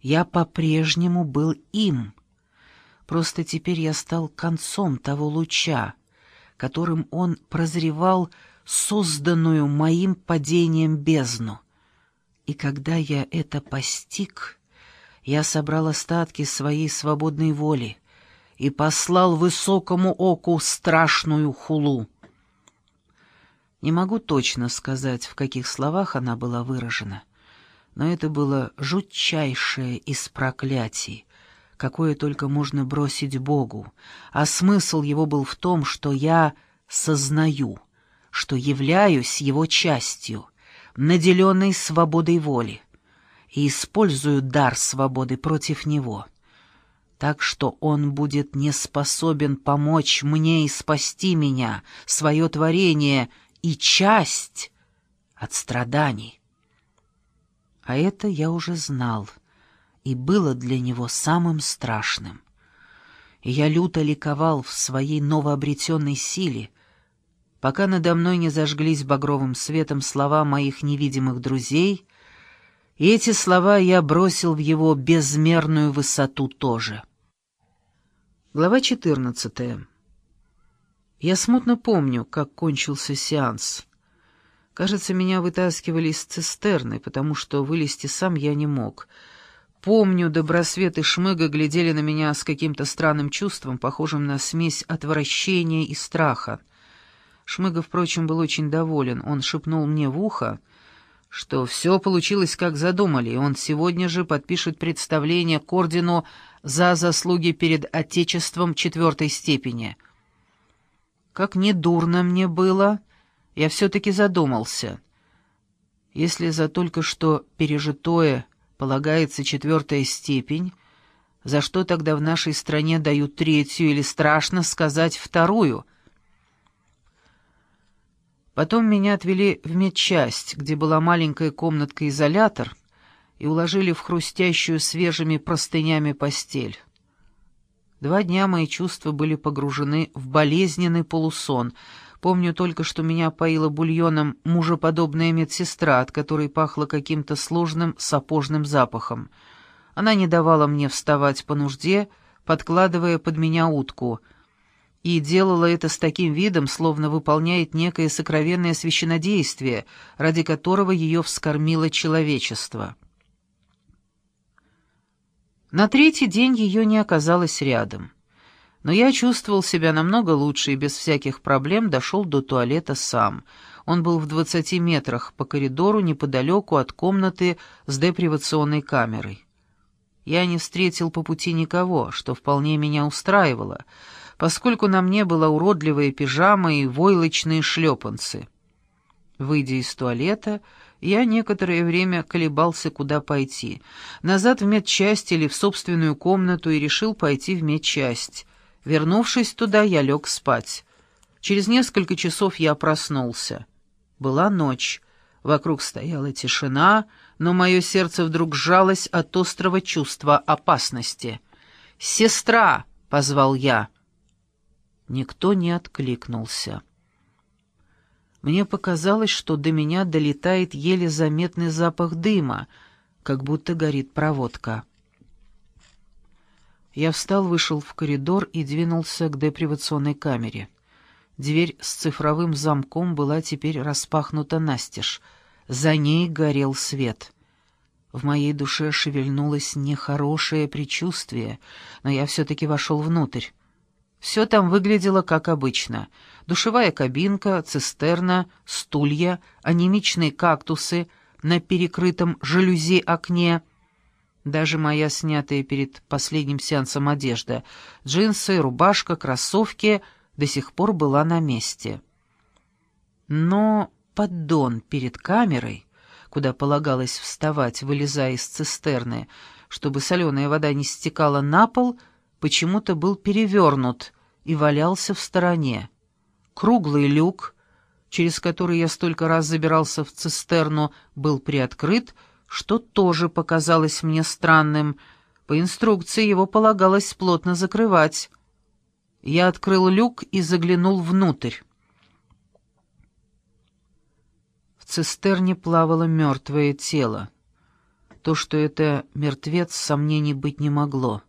Я по-прежнему был им. Просто теперь я стал концом того луча, которым он прозревал созданную моим падением бездну. И когда я это постиг, я собрал остатки своей свободной воли и послал высокому оку страшную хулу. Не могу точно сказать, в каких словах она была выражена, но это было жутчайшее из проклятий, какое только можно бросить Богу, а смысл его был в том, что я сознаю, что являюсь его частью, наделенной свободой воли, и использую дар свободы против него, так что он будет не способен помочь мне и спасти меня, свое творение и часть от страданий. А это я уже знал, и было для него самым страшным. И я люто ликовал в своей новообретенной силе, пока надо мной не зажглись багровым светом слова моих невидимых друзей, и эти слова я бросил в его безмерную высоту тоже. Глава четырнадцатая. Я смутно помню, как кончился сеанс. Кажется, меня вытаскивали из цистерны, потому что вылезти сам я не мог. Помню, Добросвет и Шмыга глядели на меня с каким-то странным чувством, похожим на смесь отвращения и страха. Шмыга, впрочем, был очень доволен. Он шепнул мне в ухо, что все получилось, как задумали, и он сегодня же подпишет представление к ордену за заслуги перед Отечеством четвертой степени — как недурно мне было, я все-таки задумался. Если за только что пережитое полагается четвертая степень, за что тогда в нашей стране дают третью или, страшно сказать, вторую? Потом меня отвели в медчасть, где была маленькая комнатка-изолятор, и уложили в хрустящую свежими простынями постель. Два дня мои чувства были погружены в болезненный полусон. Помню только, что меня поила бульоном мужеподобная медсестра, от которой пахло каким-то сложным сапожным запахом. Она не давала мне вставать по нужде, подкладывая под меня утку, и делала это с таким видом, словно выполняет некое сокровенное священнодействие, ради которого ее вскормило человечество. На третий день ее не оказалось рядом. Но я чувствовал себя намного лучше и без всяких проблем дошел до туалета сам. Он был в двадцати метрах по коридору неподалеку от комнаты с депривационной камерой. Я не встретил по пути никого, что вполне меня устраивало, поскольку на мне была уродливая пижама и войлочные шлепанцы. Выйдя из туалета, я некоторое время колебался, куда пойти. Назад в медчасть или в собственную комнату и решил пойти в медчасть. Вернувшись туда, я лег спать. Через несколько часов я проснулся. Была ночь. Вокруг стояла тишина, но мое сердце вдруг сжалось от острого чувства опасности. «Сестра!» — позвал я. Никто не откликнулся. Мне показалось, что до меня долетает еле заметный запах дыма, как будто горит проводка. Я встал, вышел в коридор и двинулся к депривационной камере. Дверь с цифровым замком была теперь распахнута настежь. За ней горел свет. В моей душе шевельнулось нехорошее предчувствие, но я все-таки вошел внутрь. Все там выглядело как обычно. Душевая кабинка, цистерна, стулья, анемичные кактусы на перекрытом жалюзи окне. Даже моя снятая перед последним сеансом одежда, джинсы, рубашка, кроссовки до сих пор была на месте. Но поддон перед камерой, куда полагалось вставать, вылезая из цистерны, чтобы соленая вода не стекала на пол — почему-то был перевернут и валялся в стороне. Круглый люк, через который я столько раз забирался в цистерну, был приоткрыт, что тоже показалось мне странным. По инструкции его полагалось плотно закрывать. Я открыл люк и заглянул внутрь. В цистерне плавало мертвое тело. То, что это мертвец, сомнений быть не могло.